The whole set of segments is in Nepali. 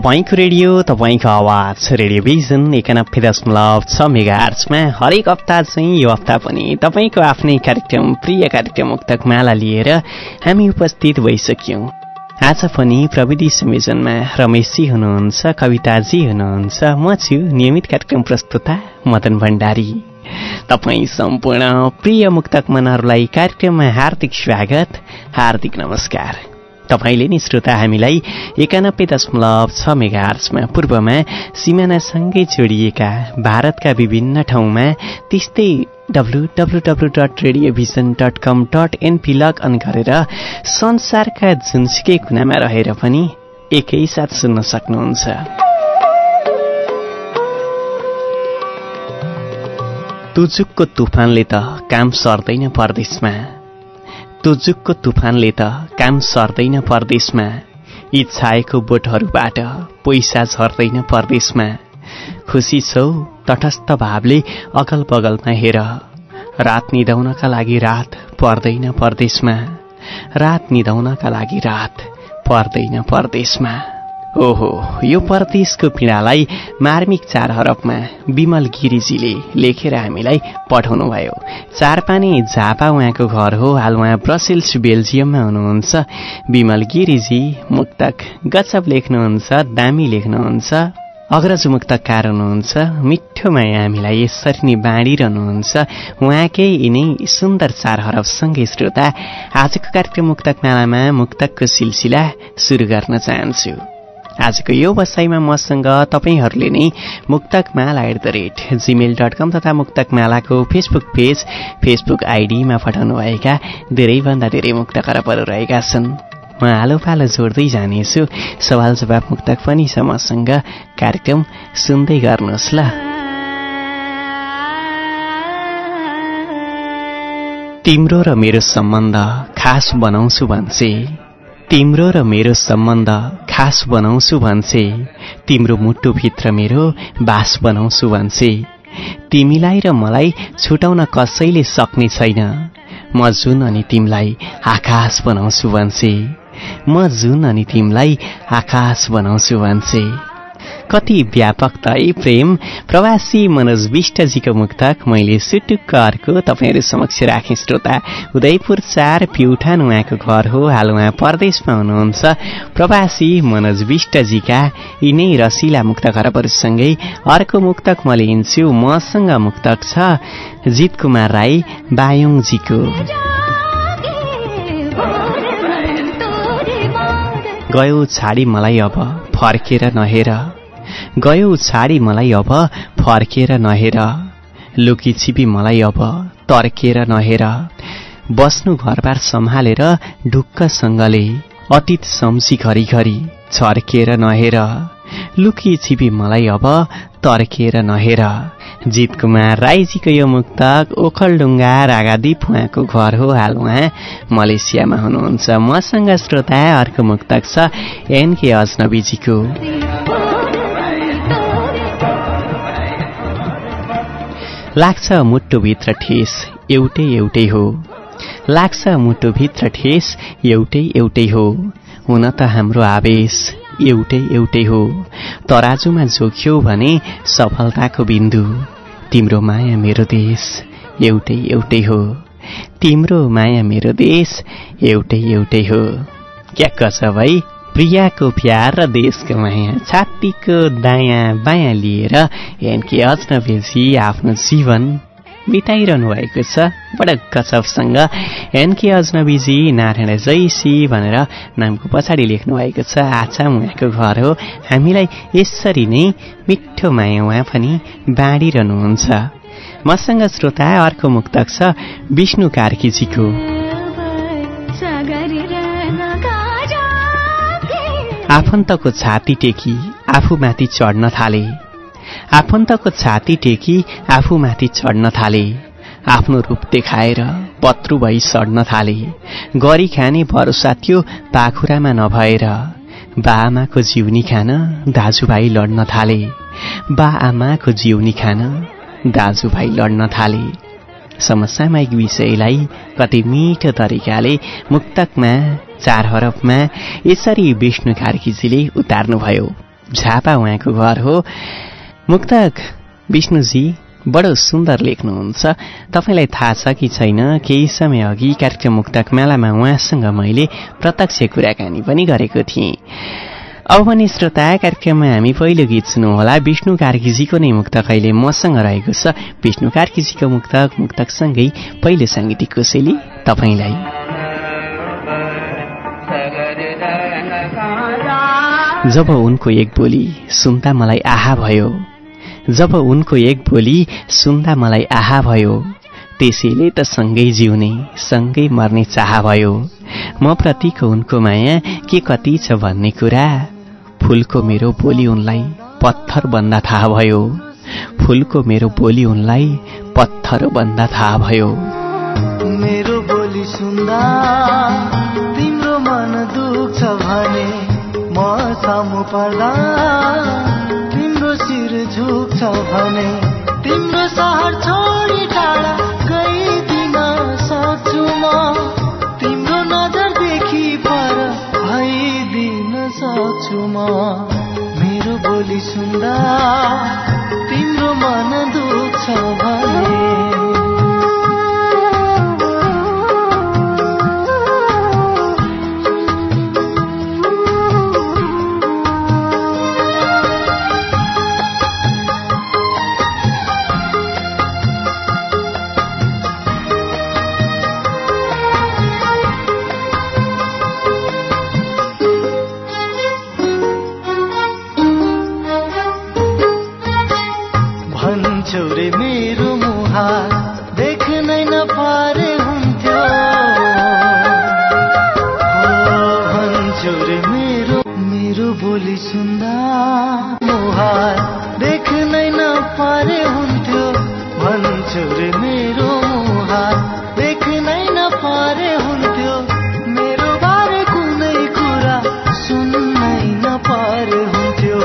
तपाईँको रेडियो तपाईँको आवाज रेडियो भिजन एकानब्बे दशमलव छ मेगा आर्चमा हरेक हप्ता चाहिँ यो हप्ता पनि तपाईँको आफ्नै कार्यक्रम प्रिय कार्यक्रम मुक्तक माला लिएर हामी उपस्थित भइसक्यौँ। आज पनि प्रविधि संयोजनमा रमेशजी हुनुहुन्छ कविताजी हुनुहुन्छ म छु नियमित कार्यक्रम प्रस्तुता मदन भण्डारी। तपाईँ सम्पूर्ण प्रिय मुक्तक मनहरूलाई कार्यक्रममा हार्दिक स्वागत हार्दिक नमस्कार। तपाईँले नि श्रोता हामीलाई एकानब्बे दशमलव छ मेगा आर्चमा पूर्वमा सिमानासँगै जोडिएका भारतका विभिन्न ठाउँमा त्यस्तै W W W dot radiovision dot com dot NP log on गरेर संसारका जुनसुकै कुनामा रहेर पनि एकैसाथ सुन्न सक्नुहुन्छ। तुजुकको तुफानले त काम सर्दैन परदेशमा। तुजुकको तुफानले त काम सर्दैन परदेशमा। यी छाएको बोटहरूबाट पैसा झर्दैन परदेशमा। खुसी छौ तटस्थ भावले अगल बगलमा हेर। रात निधाउनका लागि रात पर्दैन परदेशमा। रात निधाउनका लागि रात पर्दैन परदेशमा। ओहो यो परदेशको पीडालाई मार्मिक चार हरफमा विमल गिरिजीले लेखेर हामीलाई पठाउनु भयो चारपाने झापा उहाँको घर हो हाल उहाँ ब्रसेल्स बेल्जियममा हुनुहुन्छ। विमल गिरिजी मुक्तक गजब लेख्नुहुन्छ दामी लेख्नुहुन्छ अग्रज मुक्तकार हुनुहुन्छ मिठो माया हामीलाई यसरी नै बाँडिरहनुहुन्छ। उहाँकै यिनै सुन्दर चार हरफसँगै श्रोता आजको कार्यक्रम मुक्तक मालामा मुक्तकको सिलसिला सुरु गर्न चाहन्छु। आजको यो बसाइमा मसँग तपाईँहरूले नै Muktakmala at the rate Gmail dot com तथा मुक्तकमालाको फेसबुक पेज फेसबुक आइडीमा पठाउनुभएका धेरैभन्दा धेरै मुक्त करपहरू रहेका छन्। म आलो पालो जोड्दै जानेछु सवाल जवाब मुक्तक पनि छ मसँग। कार्यक्रम सुन्दै गर्नुहोस् ल। तिम्रो र मेरो सम्बन्ध खास बनाउँछु भन्छे तिम्रो र मेरो सम्बन्ध खास बनाउँछु भन्छे। तिम्रो मुटुभित्र मेरो बास बनाउँछु भन्छे। तिमीलाई र मलाई छुटाउन कसैले सक्ने छैन। म जुन अनि तिमीलाई आकाश बनाउँछु भन्छे। म जुन अनि तिमीलाई आकाश बनाउँछु भन्छे। कति व्यापक तै प्रेम? प्रवासी मनोज विष्टजीको मुक्तक। मैले सुटुक्क अर्को तपाईँहरू समक्ष राखेँ श्रोता। उदयपुर चार प्युठान उहाँको घर हो। हाल उहाँ परदेशमा हुनुहुन्छ। प्रवासी मनोज विष्टजीका यिनै रसिला मुक्त खरबहरूसँगै अर्को मुक्तक म लिन्छु मसँग मुक्तक छ जित कुमार राई बायोङजीको। गयो छाडी मलाई अब फर्केर नहेर। गयो छाडी मलाई अब फर्केर नहेर। लुकी छिपी मलाई अब तर्केर नहेर। बस्नु घरबार सम्हालेर ढुक्कसँगले अतीत सम्सी घरिघरि छर्केर नहेर। लुकी छिपी मलाई अब तर्केर नहेर। जित कुमार राईजीको यो मुक्तक ओखलडुङ्गा रागादीप उहाँको घर हो हाल उहाँ मलेसियामा हुनुहुन्छ। मसँग श्रोता अर्को मुक्तक छ एनके अजनबीजीको। लाग्छ मुटुभित्र ठेस एउटै एउटै हो। लाग्छ मुटुभित्र ठेस एउटै एउटै हो। हुन त हाम्रो आवेश एउटै एउटै हो। तराजुमा जोख्यौ भने सफलताको बिन्दु। तिम्रो माया मेरो देश एउटै एउटै हो। तिम्रो माया मेरो देश एउटै एउटै हो। क्या छ भाइ प्रियाको प्यार र देशको माया छातीको दायाँ बायाँ लिएर एनके अजनबेजी आफ्नो जीवन बिताइरहनु भएको छ। बडा गजबसँग एनके अजनबीजी नारायण जैसी भनेर नामको पछाडि लेख्नु भएको छ। आछा उहाँको घर हो। हामीलाई यसरी नै मिठो माया उहाँ पनि बाँडिरहनुहुन्छ। मसँग श्रोता अर्को मुक्तक छ विष्णु कार्कीजीको। आफन्तको छाती टेकी आफूमाथि चढ्न थाले। आफन्तको छाती टेकी आफूमाथि चढ्न थाले। आफ्नो रूप देखाएर पत्रु भई सड्न थाले। गरी खाने भरोसा थियो पाखुरामा नभएर। बा आमाको जिउनी खान दाजुभाइ लड्न थाले। बा आमाको जिउनी खान दाजुभाइ लड्न थाले। समसामयिक विषयलाई कति मिठो तरिकाले मुक्तकमा चार हरफमा यसरी विष्णु कार्कीजीले उतार्नुभयो। झापा उहाँको घर हो। मुक्तक विष्णुजी बडो सुन्दर लेख्नुहुन्छ। तपाईँलाई थाहा छ कि छैन केही समय अघि कार्यक्रम मुक्तक मेलामा उहाँसँग मैले प्रत्यक्ष कुराकानी पनि गरेको थिएँ। अब भने श्रोता कार्यक्रममा हामी पहिलो गीत सुन्नुहोला। विष्णु कार्कीजीको नै मुक्तक अहिले मसँग रहेको छ। विष्णु कार्कीजीको मुक्तक मुक्तकसँगै पहिलो साङ्गीतिक कोसेली तपाईँलाई। जब उनको एक बोली सुन्दा मलाई आहा भयो। जब उनको एक बोली सुन्दा मलाई आहा भयो। त्यसैले त सँगै जिउने सँगै मर्ने चाह भयो। म प्रतिको उनको माया के कति छ भन्ने कुरा। फुलको मेरो बोली उनलाई पत्थर बन्दा थाहा भयो। फुलको मेरो बोली उनलाई पत्थर बन्दा थाहा भयो। मेरो बोली सुन्दा तिम्रो मन दुख्छ भने म सामु पर्दा शिर झुक्छ भने तिम्रो सहर छोडी छु मेरो बोली सुन्दा तिम्रो मन दुख्छ भने। हजुर मेरो मेरो बोली सुन्दा मुहार देख्नै नपारे हुन्थ्यो। भन्छु रे मेरो मुहार देख्नै नपारे हुन्थ्यो। मेरो बारे कुनै कुरा सुन्नै नपारे हुन्थ्यो।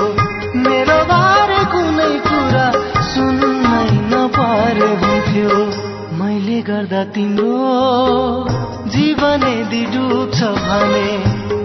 मेरो बारे कुनै कुरा सुन्नै नपारे हुन्थ्यो। मैले गर्दा तिम्रो जीवने डुब्छ भने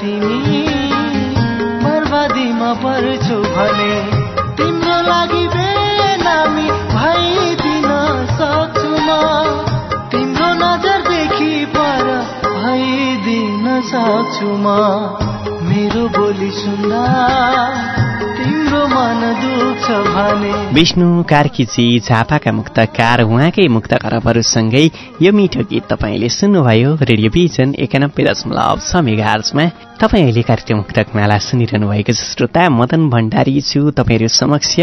तिमी बर्बादीमा पर्छौ भने तिम्रो लागि बेनामी भइदिन सक्छु म। तिम्रो नजरदेखि पर भइदिन सक्छु म। मेरो बोली सुन्दा विष्णु कार्कीजी झापाका मुक्तकार उहाँकै मुक्त खरबहरूसँगै यो मिठो गीत तपाईँले सुन्नुभयो। रेडियो भिजन एकानब्बे दशमलव छ मेगा आर्चमा तपाईँ अहिले कार्यक्रम मुक्तक माला सुनिरहनु भएको छ। श्रोता मदन भण्डारी छु तपाईँहरू समक्ष।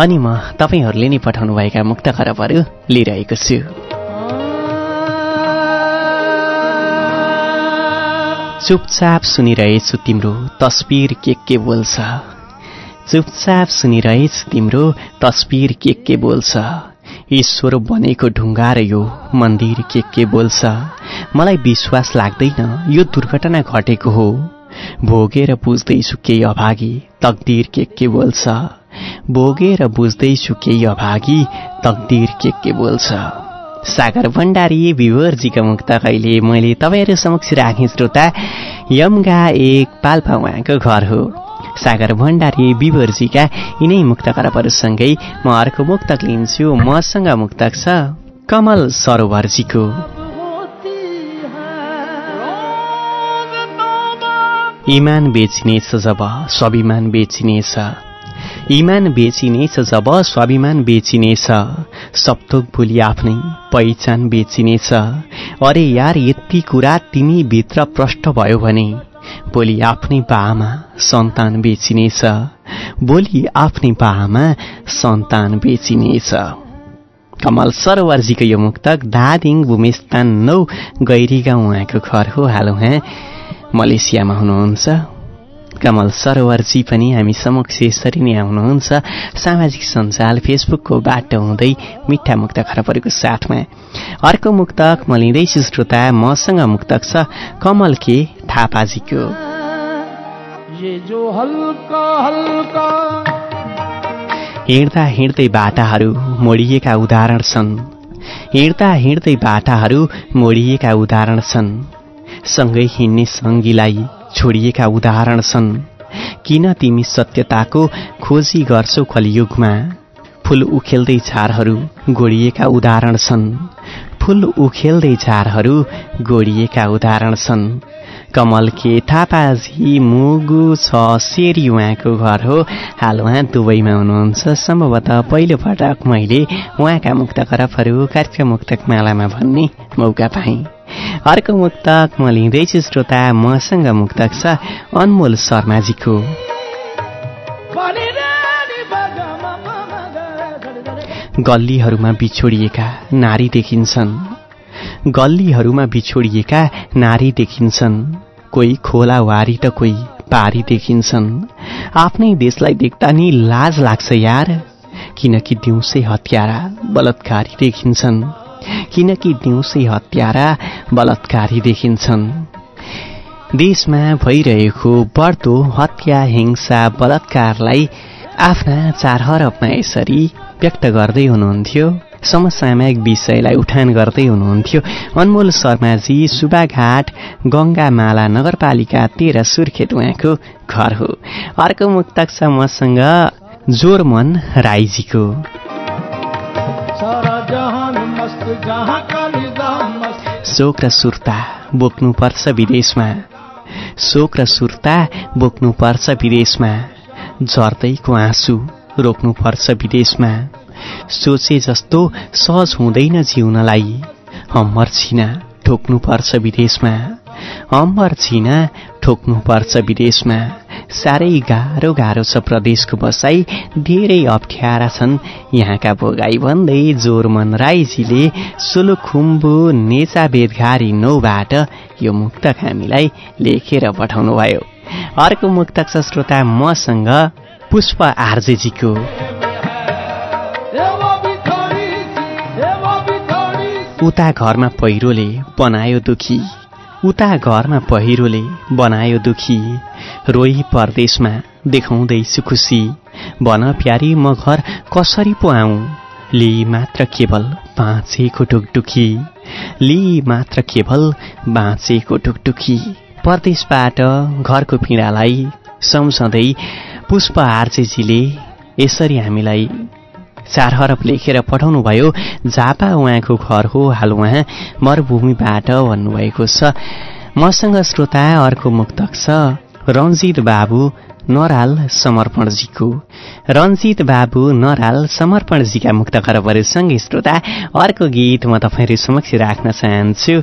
अनि म तपाईँहरूले नै पठाउनुभएका मुक्त खरबहरू लिइरहेको छु। चुपचाप सुनिरहेछु तिम्रो तस्बिर के के बोल्छ। चुपचाप सुनिरहेछु तिम्रो तस्बिर के के बोल्छ। ईश्वर बनेको ढुङ्गा र यो मन्दिर के के बोल्छ? मलाई विश्वास लाग्दैन यो दुर्घटना घटेको हो। भोगेर बुझ्दैछु केही अभागी तकदिर के के बोल्छ? भोगेर बुझ्दैछु केही अभागी तकदिर के के बोल्छ? सागर भण्डारी विवरजीका मुक्त कहिले? मैले तपाईँहरू समक्ष राखेँ श्रोता। यमगा एक पाल्पा उहाँको घर हो। सागर भण्डारी विवरजीका यिनै मुक्त करपहरूसँगै म अर्को मुक्तक लिन्छु। मसँग मुक्तक छ कमल सरोवरजीको। इमान बेचिनेछ जब स्वाभिमान बेचिनेछ। इमान बेचिनेछ जब स्वाभिमान बेचिनेछ। सप्तोक भोलि आफ्नै पहिचान बेचिनेछ। अरे यार यति कुरा तिमी भित्र प्रष्ट भयो भने भोलि आफ्नै बाआमा सन्तान बेचिनेछ। भोलि आफ्नै बाआमा सन्तान बेचिनेछ। कमल सरोवरजीको यो मुक्तक धादिङ भूमिस्थान नौ गैरी गाउँ उहाँको घर हो। हाल उहाँ मलेसियामा हुनुहुन्छ। कमल सरोवरजी पनि हामी समक्ष यसरी नै आउनुहुन्छ। सामाजिक सञ्जाल फेसबुकको बाटो हुँदै मिठा मुक्त खरबहरूको साथमा। अर्को मुक्तक म लिँदैछु श्रोता मसँग मुक्तक छ कमल के थापाजीको। हिँड्दा हिँड्दै बाटाहरू मोडिएका उदाहरण छन्। हिँड्दा हिँड्दै बाटाहरू मोडिएका उदाहरण छन्। सँगै हिँड्ने सङ्गीलाई छोडिएका उदाहरण छन्। किन तिमी सत्यताको खोजी गर्छौ कलियुगमा? फुल उखेल्दै झारहरू गोडिएका उदाहरण छन्। फुल उखेल्दै झारहरू गोडिएका उदाहरण छन्। कमल के थापाजी मुगु छ सेरी उहाँको घर हो। हाल उहाँ दुबईमा हुनुहुन्छ। सम्भवतः पहिलो पटक मैले उहाँका मुक्त खरबहरू कार्यक्रम मुक्तक मालामा भन्ने मौका पाएँ। अर्को मुक्तक म लिँदैछु श्रोता मसँग मुक्तक छ अनमोल शर्माजीको। गल्लीहरूमा बिछोडिएका नारी देखिन्छन्। गल्लीहरूमा बिछोडिएका नारी देखिन्छन्। कोही खोला वारी त कोही पारी देखिन्छन्। आफ्नै देशलाई देख्दा नि लाज लाग्छ यार। किनकि दिउँसै हत्यारा बलात्कारी देखिन्छन्। किनकि दिउँसै हत्यारा बलात्कारी देखिन्छन्। देशमा भइरहेको बढ्दो हत्या हिंसा बलात्कारलाई आफ्ना चार हरफमा यसरी व्यक्त गर्दै हुनुहुन्थ्यो। समसामयिक विषयलाई उठान गर्दै हुनुहुन्थ्यो। अनमोल शर्माजी सुबाघाट गङ्गामाला नगरपालिका तेह्र सुर्खेत उहाँको घर हो। अर्को मुक्तक छ मसँग जोरमन राईजीको। शोक र सुर्ता बोक्नुपर्छ विदेशमा। शोक र सुर्ता बोक्नुपर्छ विदेशमा। झर्दैको आँसु रोक्नुपर्छ विदेशमा? सोचे जस्तो सहज हुँदैन जिउनलाई। हम्मर छिना ठोक्नुपर्छ विदेशमा। हम्मर छिना ठोक्नुपर्छ विदेशमा। साह्रै गाह्रो गाह्रो छ प्रदेशको बसाई। धेरै अप्ठ्यारा छन् यहाँका भोगाई भन्दै जोरमन राईजीले सोलुखुम्बु नेचा बेदघारी नौबाट यो मुक्तक हामीलाई लेखेर पठाउनु भयो अर्को मुक्तक छ श्रोता मसँग पुष्प आर्जेजीको। उता घरमा पहिरोले बनायो दुखी उता घरमा पहिरोले बनायो दुखी। रोही परदेशमा देखाउँदैछु खुसी भन प्यारी म घर कसरी पो आउँ ली मात्र केवल बाँचेको टुकटुकी। ली मात्र केवल बाँचेको टुकटुकी। परदेशबाट घरको पीडालाई सम्झँदै पुष्प आर्जेजीले यसरी हामीलाई चार हरफ लेखेर पठाउनुभयो झापा उहाँको घर हो हाल उहाँ मरुभूमिबाट भन्नुभएको छ। मसँग श्रोता अर्को मुक्तक छ रन्जित बाबु नराल समर्पणजीको। रन्जित बाबु नराल समर्पणजीका मुक्त खरबहरूसँगै श्रोता अर्को गीत म तपाईँहरू समक्ष राख्न चाहन्छु।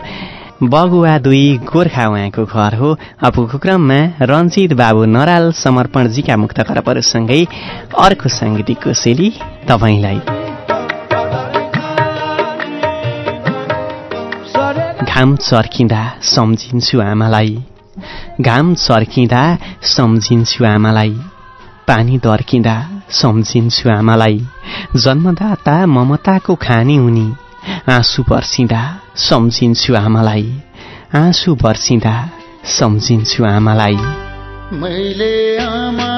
बगुवा दुई गोर्खा उहाँको घर हो। अबको क्रममा रन्जित बाबु नराल समर्पणजीका मुक्त खरबहरूसँगै अर्को साङ्गीतिक कोसेली तपाईँलाई। घाम चर्किँदा सम्झिन्छु आमालाई। घाम चर्किँदा सम्झिन्छु आमालाई। पानी दर्किँदा सम्झिन्छु आमालाई। जन्मदाता ममताको खानी उनी आँसु पर्सिँदा सम्झिन्छु आमालाई। आँसु पर्सिँदा सम्झिन्छु आमालाई। मैले आमा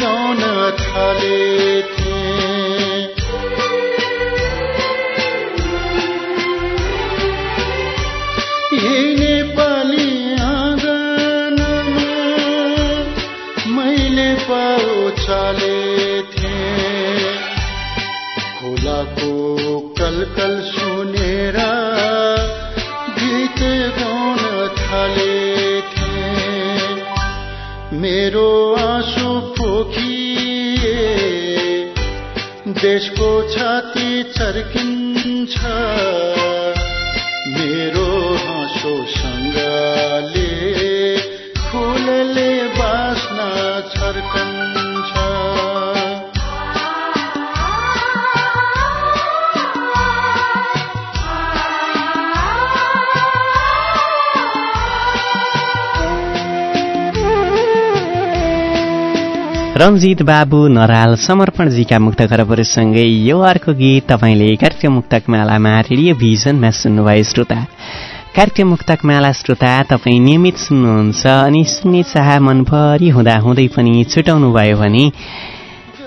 गाउन थाले थिएँ यही नेपाली आँगनमा मैले पाउ थिएँ खोलाको कलकल सुनेर गीत गाउन थाले थिएँ मेरो आँसु पोखिए देशको छाती चर्किन्छ। रन्जित बाबु नराल समर्पणजीका मुक्त खरबहरूसँगै यो अर्को गीत तपाईँले कार्यक्रम मुक्तक रेडियो भिजनमा सुन्नुभयो श्रोता। कार्यक्रम मुक्तक श्रोता तपाईँ नियमित सुन्नुहुन्छ अनि सुन्ने चाह मनभरि हुँदाहुँदै पनि छुटाउनु भयो भने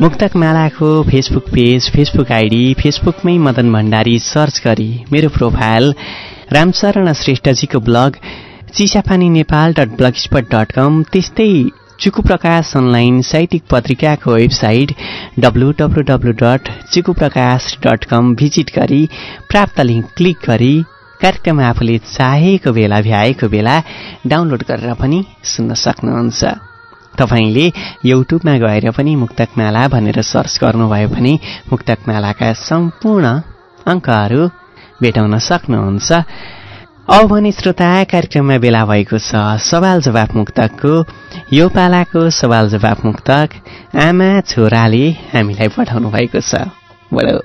मुक्तक मालाको फेसबुक पेज फेसबुक आइडी फेसबुकमै मदन भण्डारी सर्च गरी मेरो profile Ramcharan श्रेष्ठजीको blog Chisapani Nepal dot blog spot dot com त्यस्तै चुकु प्रकाश अनलाइन साहित्यिक पत्रिकाको website W W W dot Chiku Prakash dot com visit गरी प्राप्त लिङ्क क्लिक गरी कार्यक्रम आफूले चाहेको बेला भ्याएको बेला डाउनलोड गरेर पनि सुन्न सक्नुहुन्छ। तपाईँले युट्युबमा गएर पनि मुक्तकमाला भनेर सर्च गर्नुभयो भने मुक्तकमालाका सम्पूर्ण अङ्कहरू भेटाउन सक्नुहुन्छ। अब भने श्रोता कार्यक्रममा बेला भएको छ। सवाल जवाफ मुक्तकको यो पालाको सवाल जवाफ मुक्तक आमा छोराले हामीलाई पठाउनु भएको छ। बडो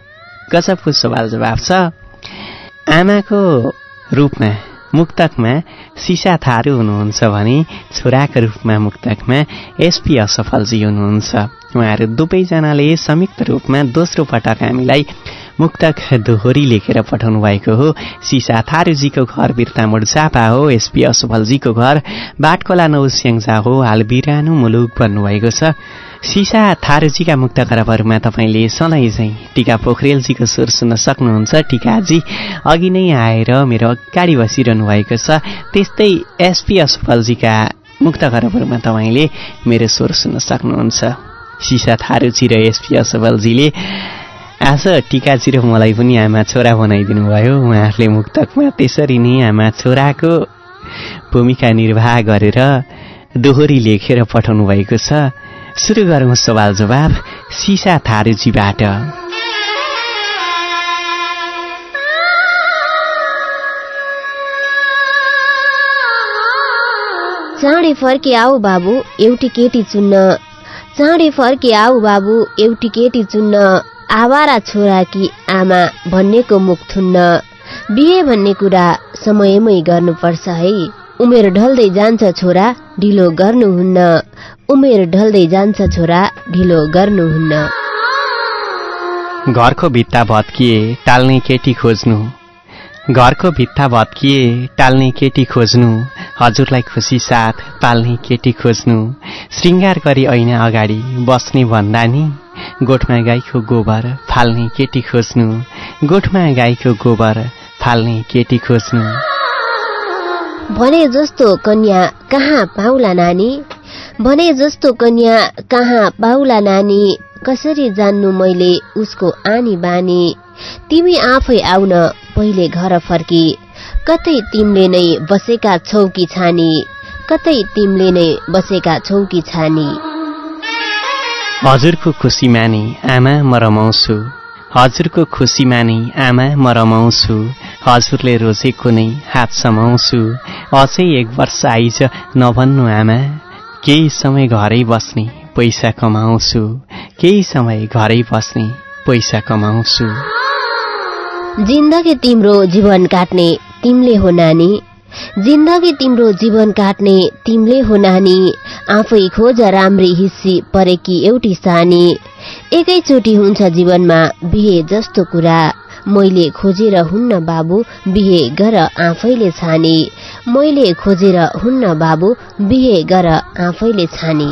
गजबको सवाल जवाफ छ? आमाको रूपमा मुक्तकमा सिसा थारू हुनुहुन्छ भने छोराको रूपमा मुक्तकमा एसपी असफलजी हुनुहुन्छ। उहाँहरू दुवैजनाले संयुक्त रूपमा दोस्रो पटक हामीलाई मुक्तक दोहोरी लेखेर पठाउनु भएको हो। सिसा थारूजीको घर बिर्तामोड चापा हो। एसपी असफलजीको घर बाटकोला नौ स्याङ्जा हो। हाल बिरानो मुलुक भन्नुभएको छ। सिसा थारूजीका मुक्त खराबहरूमा तपाईँले सधैँ चाहिँ टिका पोखरेलजीको स्वर सुन्न सक्नुहुन्छ। टिकाजी अघि नै आएर मेरो अगाडि बसिरहनु भएको छ। त्यस्तै एसपी असफलजीका मुक्त खराबहरूमा तपाईँले मेरो स्वर सुन्न सक्नुहुन्छ। सिसा थारूजी र एसपी असफलजीले आज टिकाजी र मलाई पनि आमा छोरा बनाइदिनु भयो उहाँहरूले मुक्तकमा त्यसरी नै आमा छोराको भूमिका निर्वाह गरेर दोहोरी लेखेर पठाउनु भएको छ। सुरु गरौँ सवाल जवाब सिसा थारूजीबाट। चाँडै फर्के आऊ बाबु एउटी केटी चुन्न। चाँडै फर्के आऊ बाबु एउटी केटी चुन्न। आवारा छोरा कि आमा भन्नेको मुख थुन्न। बिहे भन्ने कुरा समयमै गर्नुपर्छ है। उमेर ढल्दै जान्छ छोरा ढिलो गर्नुहुन्न। उमेर ढल्दै जान्छ छोरा ढिलो गर्नुहुन्न। घरको भित्ता भत्किए टाल्ने केटी खोज्नु। घरको भित्ता भत्किए टाल्ने केटी खोज्नु। हजुरलाई खुसी साथ पाल्ने केटी खोज्नु। श्रृङ्गार गरी ऐना अगाडि बस्ने भन्दा नि गोठमा गाईको गोबर फाल्ने केटी खोज्नु। गोठमा गाईको गोबर फाल्ने केटी खोज्नु। भने जस्तो कन्या कहाँ पाउला नानी? भने जस्तो कन्या कहाँ पाउला नानी? कसरी जान्नु मैले उसको आनी बानी? तिमी आफै आउन पहिले घर फर्की। कतै तिमीले नै बसेका छौ कि छानी? कतै तिमीले नै बसेका छौ कि छानी? हजुरको खुसी माने आमा म रमाउँछु हजुरको खुसी माने आमा म रमाउँछु हजुरले रोजेको नै हात समाउँछु। अझै एक वर्ष आइज नभन्नु आमा केही समय घरै बस्ने पैसा कमाउँछु। केही समय घरै बस्ने पैसा कमाउँछु। जिन्दगी तिम्रो जीवन काट्ने तिमीले हो नानी। जिन्दगी तिम्रो जीवन काट्ने तिमीले हो नानी। आफै खोज राम्री हिस्सी परेकी एउटी सानी। एकैचोटि हुन्छ जीवनमा बिहे जस्तो कुरा। मैले खोजेर हुन्न बाबु बिहे गर आफैले छानी। मैले खोजेर हुन्न बाबु बिहे गर आफैले छानी।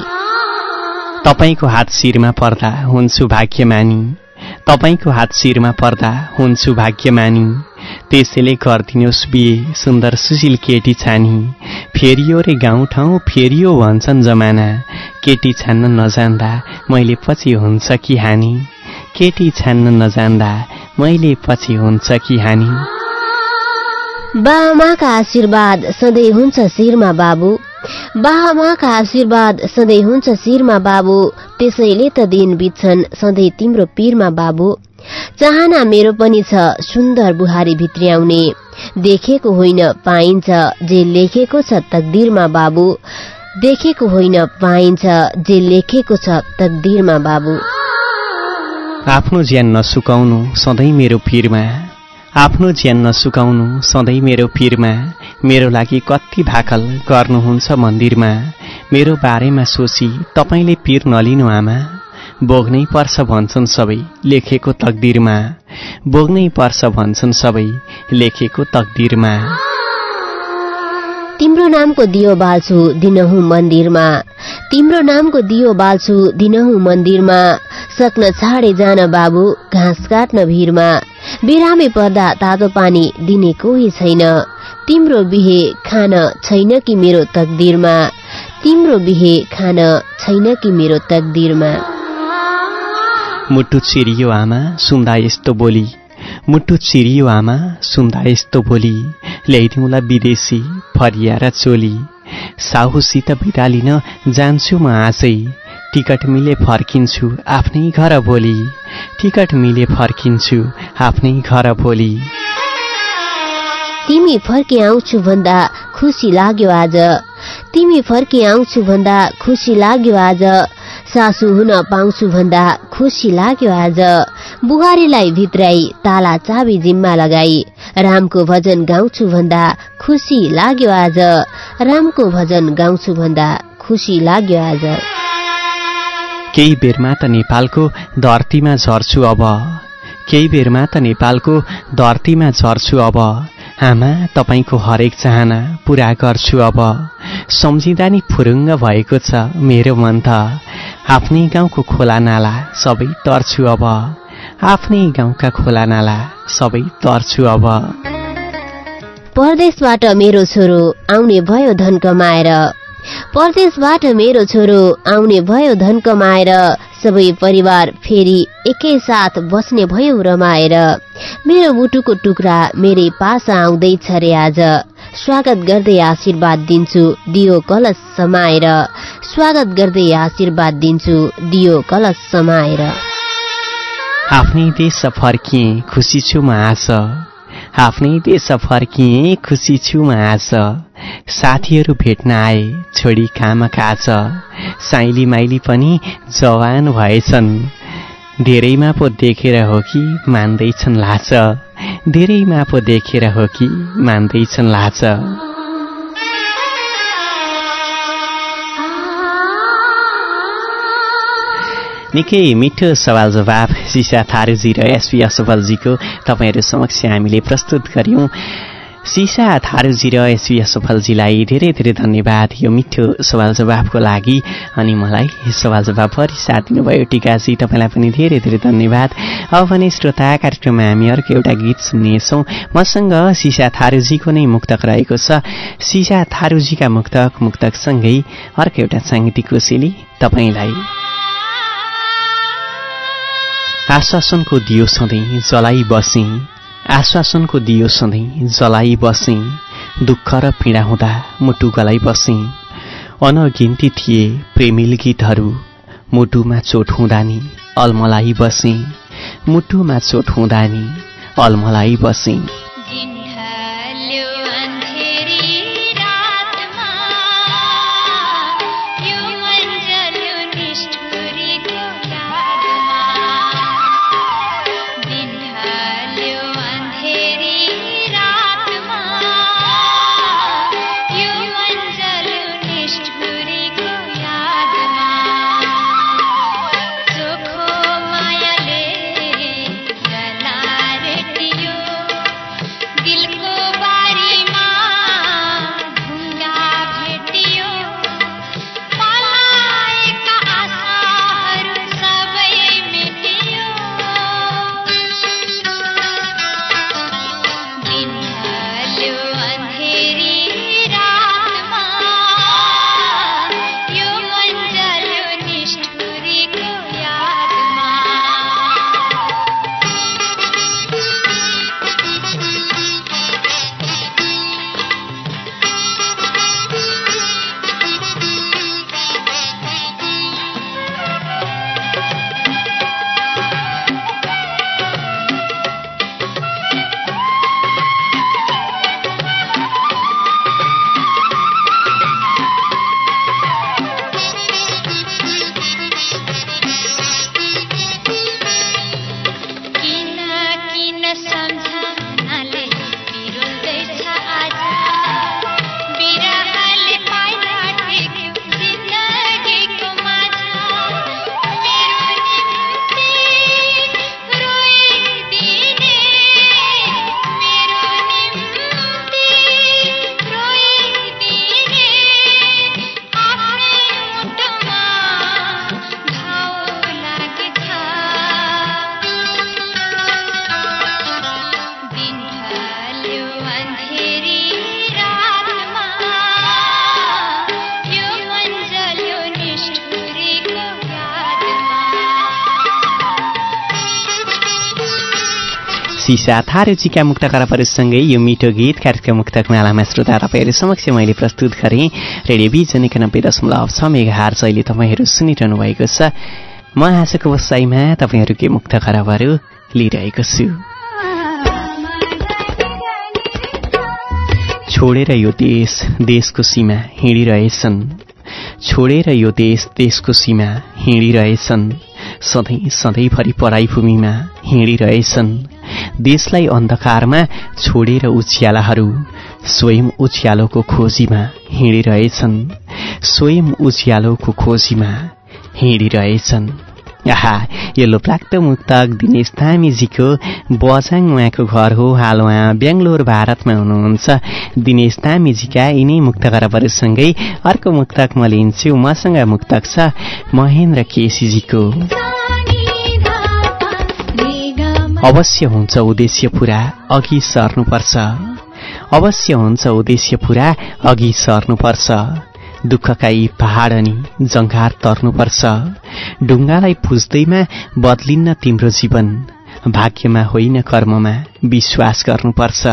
तपाईँको हात शिरमा पर्दा हुन्छु भाग्यमानी। तपाईँको हात शिरमा पर्दा हुन्छु भाग्यमानी। त्यसैले गरिदिनुहोस् बिहे सुन्दर सुशील केटी छानी। फेरियो रे गाउँठाउँ फेरियो भन्छन् जमाना। केटी छान्न नजान्दा मैले पछि हुन्छ कि हानि? केटी छान्न नजान्दा मैले पछि हुन्छ कि हानि? बामाका आशीर्वाद सधैँ हुन्छ शिरमा बाबु। बामाका आशीर्वाद सधैँ हुन्छ शिरमा बाबु। त्यसैले त दिन बित्छन् सधैँ तिम्रो पिरमा बाबु। चाहना मेरो पनि छ सुन्दर बुहारी भित्र्याउने देखेको होइन पाइन्छ जे लेखेको छ तकदिरमा बाबु। देखेको होइन पाइन्छ जे लेखेको छ तकदिरमा बाबु। आफ्नो ज्यान नसुकाउनु सधैँ मेरो पिरमा। आफ्नो ज्यान नसुकाउनु सधैँ मेरो पिरमा। मेरो लागि कति भाकल गर्नुहुन्छ मन्दिरमा। मेरो बारेमा सोची तपाईँले पिर नलिनु आमा। बोग्नै पर्छ भन्छन् सबै लेखेको तकदिरमा। बोग्नै पर्छ भन्छन् सबै लेखेको तकदिरमा। तिम्रो नामको दियो बाल्छु दिनहुँ मन्दिरमा। तिम्रो नामको दियो बाल्छु दिनहुँ मन्दिरमा। सक्न छाडे जान बाबु घाँस काट्न भिरमा। बिरामी पर्दा तातो पानी दिने कोही छैन। तिम्रो बिहे खान छैन कि मेरो तकदिरमा? तिम्रो बिहे खान छैन कि मेरो तकदिरमा? मुटु चिरियो आमा सुन्दा यस्तो बोली। मुटु चिरियो आमा सुन्दा यस्तो बोली। ल्याइदिउँला विदेशी फरिया र चोली। साहुसित बिदा लिन जान्छु म आजै। टिकट मिले फर्किन्छु आफ्नै घर भोलि। टिकट मिले फर्किन्छु आफ्नै घर भोलि। तिमी फर्के आउँछु भन्दा खुसी लाग्यो आज। तिमी फर्के आउँछु भन्दा खुसी लाग्यो आज। सासु हुन पाउँछु भन्दा खुसी लाग्यो आज। बुहारीलाई भित्राई ताला चाबी जिम्मा लगाई। रामको भजन गाउँछु भन्दा खुसी लाग्यो आज। रामको भजन गाउँछु भन्दा खुसी लाग्यो आज। केही बेरमा त नेपालको धरतीमा झर्छु अब। केही बेरमा त नेपालको धरतीमा झर्छु अब। आमा तपाईँको हरेक चाहना पुरा गर्छु अब। सम्झिँदा नि फुरुङ्ग भएको छ मेरो मन त। आफ्नै गाउँको खोला नाला सबै तर्छु अब। आफ्नै गाउँका खोला नाला सबै तर्छु अब। परदेशबाट मेरो छोरो आउने भयो धन कमाएर। परदेशबाट मेरो छोरो आउने भयो धन कमाएर सबै परिवार फेरि एकैसाथ बस्ने भयो रमाएर। मेरो मुटुको टुक्रा मेरै पास आउँदैछ रे आज। स्वागत गर्दै आशीर्वाद दिन्छु दियो कलश समाएर। स्वागत गर्दै आशीर्वाद दिन्छु दियो कलश समाएर। आफ्नै देश फर्किएँ खुसी छु म आज। आफ्नै देश फर्किएँ खुसी छु म आज। साथीहरू भेट्न आए छोडी खाम काछ साइली माइली पनि जवान भएछन्। धेरैमा पो देखेर हो कि मान्दैछन् लाछ धेरैमा पो देखेर हो कि मान्दैछन् लाछ निकै मिठो सवाल जवाब सिसा थारूजी र एसपी असफलजीको तपाईँहरू समक्ष हामीले प्रस्तुत गऱ्यौँ सिसा थारूजी र एसपी असफलजीलाई धेरै धेरै धन्यवाद। यो मिठो सवाल जवाबको लागि अनि मलाई सवाल जवाबभरि साथ दिनुभयो। टिकाजी तपाईँलाई पनि धेरै धेरै धन्यवाद। अब भने श्रोता कार्यक्रममा हामी अर्को एउटा गीत सुन्नेछौँ। मसँग सिसा थारूजीको नै मुक्तक रहेको छ। सिसा थारूजीका मुक्तक मुक्तकसँगै अर्को एउटा साङ्गीतिक कोसेली तपाईँलाई। आश्वासनको दियो सधैँ जलाई बसेँ। आश्वासनको दियो सधैँ। जलाई बसेँ। दुःख र पीडा हुँदा मुटु गलाई बसेँ। अनगिन्ती थिए प्रेमिल गीतहरू। मुटुमा चोट हुँदा नि अलमलाई बसेँ। मुटुमा चोट हुँदा नि अलमलाई बसेँ। सिसा थारुचिका मुक्त खराबहरूसँगै यो मिठो गीत कार्यक्रम मुक्तक मालामा श्रोता तपाईँहरू समक्ष मैले प्रस्तुत गरेँ रेडियो बिजन एकानब्बे दशमलव छ मेगा हार तपाईँहरू सुनिरहनु भएको छ म आजको बसाइमा तपाईँहरूकै मुक्त खराबहरू लिइरहेको छु छोडेर यो देश देशको सीमा हिँडिरहेछन् छोडेर यो देश देशको सीमा हिँडिरहेछन् सधैँ सधैँभरि पढाइ भूमिमा हिँडिरहेछन् देशलाई अन्धकारमा छोडेर उज्यालाहरू स्वयं उज्यालोको खोजीमा हिँडिरहेछन्। स्वयं उज्यालोको खोजीमा हिँडिरहेछन्। आहा यो लोप्लाक्दो मुक्तक दिनेश तामीजीको बजाङ उहाँको घर हो। हाल उहाँ बेङ्गलोर भारतमा हुनुहुन्छ। दिनेश तामीजीका यिनै मुक्त अर्को मुक्तक म लिन्छु। मसँग मुक्तक छ महेन्द्र केसीजीको। अवश्य हुन्छ उद्देश्य पुरा अघि सर्नुपर्छ। अवश्य हुन्छ उद्देश्य पुरा अघि सर्नुपर्छ। दुःखका यी पहाड अनि जङ्घार तर्नुपर्छ। ढुङ्गालाई पुज्दैमा बदलिन्न तिम्रो जीवन। भाग्यमा होइन कर्ममा विश्वास गर्नुपर्छ।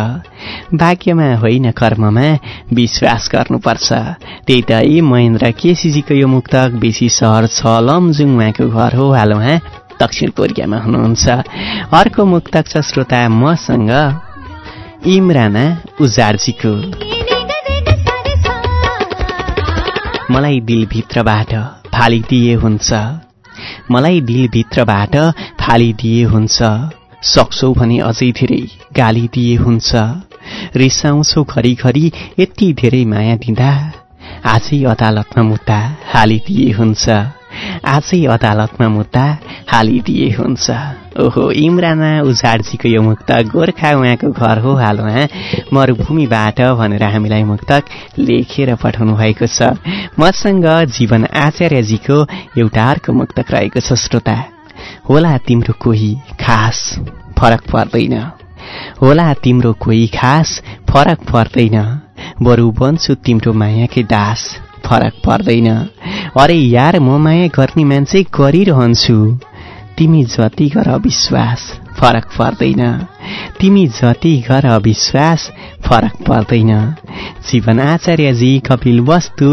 भाग्यमा होइन कर्ममा विश्वास गर्नुपर्छ। त्यही त यी महेन्द्र केसीजीको यो मुक्तक बेसी सहर छ लमजुङ उहाँको घर हो हाल उहाँ दक्षिण कोरियामा हुनुहुन्छ। अर्को मुक्तक छ श्रोता मसँग इमराना उजारजीको। मलाई दिलभित्रबाट फालिदिए हुन्छ। मलाई दिलभित्रबाट फालिदिए हुन्छ। सक्छौ भने अझै धेरै गाली दिए हुन्छ। रिसाउँछौ घरिघरि यति धेरै माया दिँदा आजै अदालतमा मुद्दा हालिदिए हुन्छ। आजै अदालतमा मुद्दा हालिदिए हुन्छ। ओहो इमराना उजाडजीको यो मुक्त गोर्खा उहाँको घर हो हाल उहाँ मरुभूमिबाट भनेर हामीलाई मुक्तक लेखेर पठाउनु भएको छ। मसँग जीवन आचार्यजीको एउटा अर्को मुक्तक रहेको छ श्रोता। होला तिम्रो कोही खास फरक पर्दैन। होला तिम्रो कोही खास फरक पर्दैन। बरु बन्छु तिम्रो मायाकै दास। फरक पर्दैन। अरे यार म माया गर्ने मान्छे गरिरहन्छु। तिमी जति गर विश्वास फरक पर्दैन। तिमी जति गर विश्वास फरक पर्दैन। जीवन आचार्यजी कपिल वस्तु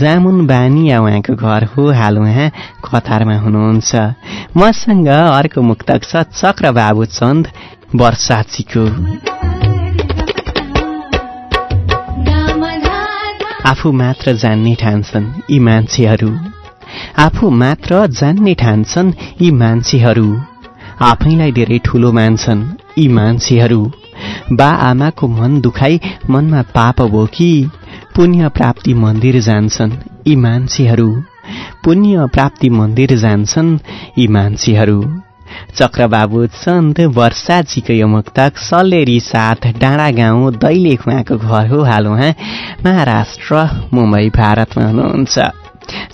जामुन बानिया उहाँको घर हो हाल उहाँ कतारमा हुनुहुन्छ। मसँग अर्को मुक्तक छ चक्रबाबु चन्द वर्षाचीको आफू मात्र जान्ने ठान्छन् यी मान्छेहरू। आफू मात्र जान्ने ठान्छन् यी मान्छेहरू। आफैलाई धेरै ठुलो मान्छन् यी मान्छेहरू। बा आमाको मन दुखाई मनमा पाप बोकी पुण्य प्राप्ति मन्दिर जान्छन् यी मान्छेहरू। पुण्य प्राप्ति मन्दिर जान्छन् यी मान्छेहरू। चक्रबाबु चन्द वर्षाजीको यो मुक्तक सल्लेरी साथ डाँडा गाउँ दैले उहाँको घर हो हाल उहाँ महाराष्ट्र मुम्बई भारतमा हुनुहुन्छ।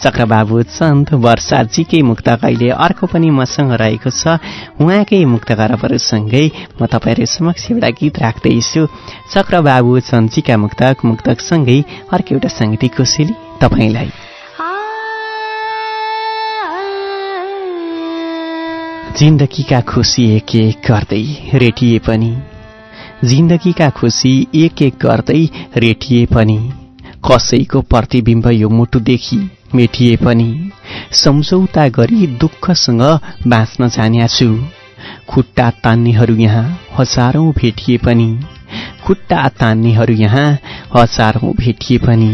चक्रबाबु चन्द वर्षाजीकै मुक्तक अहिले अर्को पनि मसँग रहेको छ। उहाँकै मुक्त खरबहरूसँगै म तपाईँहरू समक्ष एउटा गीत राख्दैछु। चक्रबाबु चन्दजीका मुक्तक मुक्तकसँगै अर्को एउटा साङ्गीतिक कोसेली तपाईँलाई। जिन्दगीका खुसी एक एक गर्दै रेटिए पनि। जिन्दगीका खुसी एक एक गर्दै रेटिए पनि। कसैको प्रतिबिम्ब यो मुटुदेखि मेटिए पनि। सम्झौता गरी दुःखसँग बाँच्न जान्याछु खुट्टा तान्नेहरू यहाँ हजारौँ भेटिए पनि। खुट्टा तान्नेहरू यहाँ हजारौँ भेटिए पनि।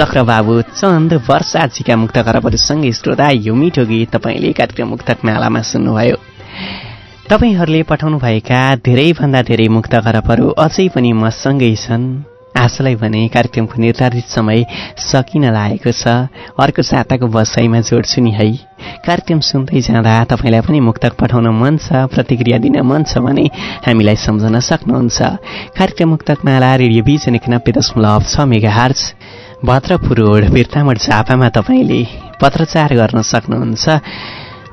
चक्रबाबु चन्द वर्षाजीका मुक्त खरबहरूसँगै श्रोता यो मिठो गीत तपाईँले कार्यक्रम मुक्तक मालामा सुन्नुभयो। तपाईँहरूले पठाउनुभएका धेरैभन्दा धेरै मुक्त खरबहरू अझै पनि मसँगै छन्। आशालाई भने कार्यक्रमको निर्धारित समय सकिन लागेको छ। अर्को साताको बसाइमा जोड्छु नि है। कार्यक्रम सुन्दै जाँदा तपाईँलाई पनि मुक्तक पठाउन मन छ प्रतिक्रिया दिन मन छ भने हामीलाई सम्झन सक्नुहुन्छ। कार्यक्रम मुक्तक माला रेडियो बिजन एकानब्बे दशमलव छ mega hertz Bhadrapur road Birtamath झापामा तपाईँले पत्रचार गर्न सक्नुहुन्छ।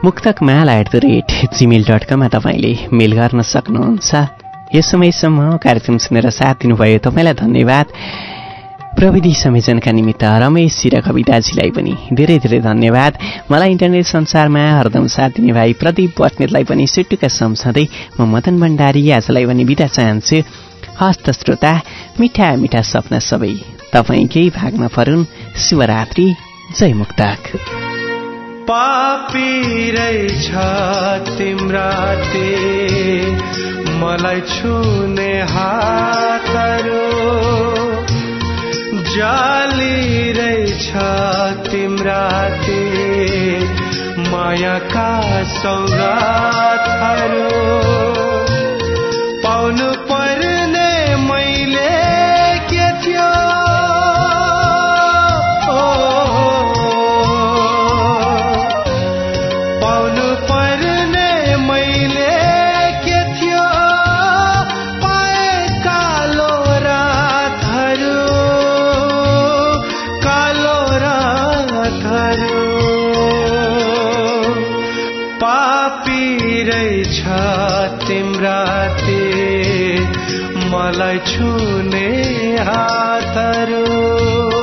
Muktak Mala at the rate Gmail dot कममा तपाईँले मेल गर्न सक्नुहुन्छ। यस समयसम्म कार्यक्रम सुनेर साथ दिनुभयो तपाईँलाई धन्यवाद। प्रविधि संयोजनका निमित्त रमेश र कविताजीलाई पनि धेरै धेरै धन्यवाद। मलाई इन्टरनेट संसारमा हरदम साथ दिने भाइ प्रदीप बस्नेतलाई पनि सुटुका सम्झँदै म मदन भण्डारी आजलाई पनि बिदा चाहन्छु। हस्त श्रोता मिठा मिठा सपना सबै तपाईँकै भागमा परुन् शिवरात्रि जय मुक्तक पापी रहेछ तिम्रा ते मलाई छुने हातहरू। जाली रहेछ तिम्रा ते मायाका सौगातहरू। पाउनु तिम्रा ते मलाई छुने हातहरू।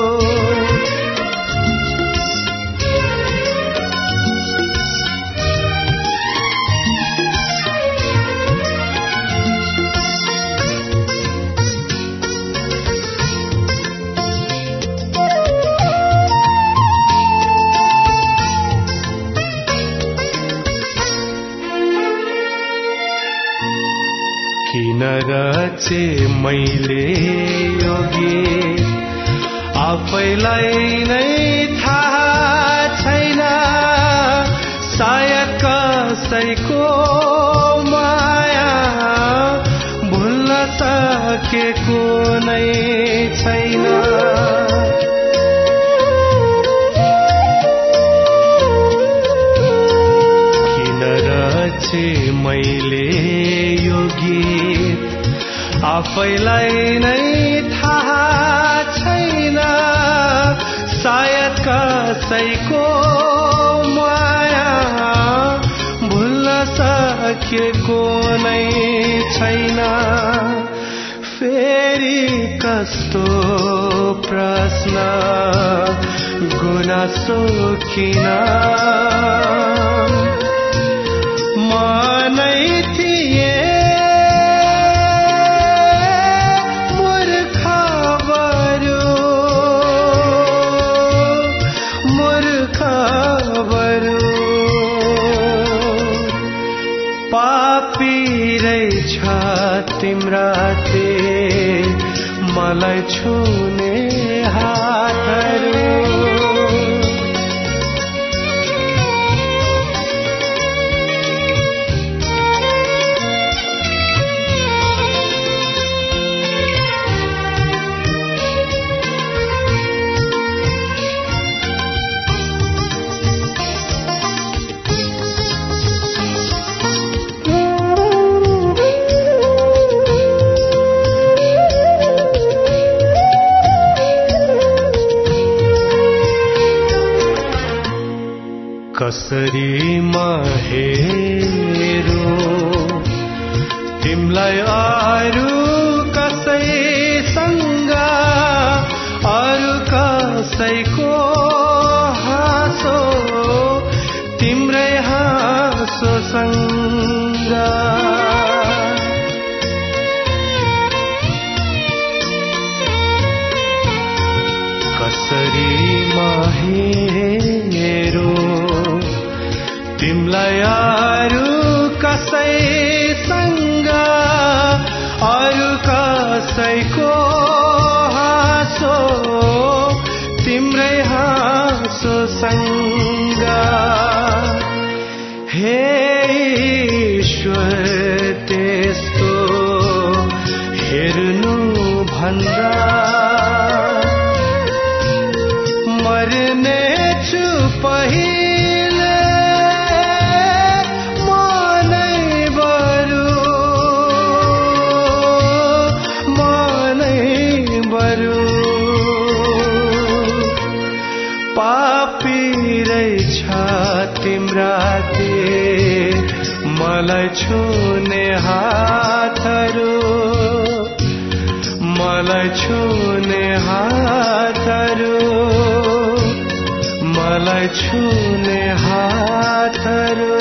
किन रचे मैले यो गीत आफैलाई नै थाहा छैन सायद कसैको माया। भुल्न सकेको नै छैन। किन मैले यो गीत आफैलाई नै थाहा छैन। सायद कसैको माया भुल्न सकेको नै छैन। फेरि कस्तो प्रश्न गुनासो किन? मलाई कसरी म हेरो तिमलाई अरू कसैसँग अरू कसैको छुने हातहरू मलाई छुने हातहरू मलाई छुने हातहरू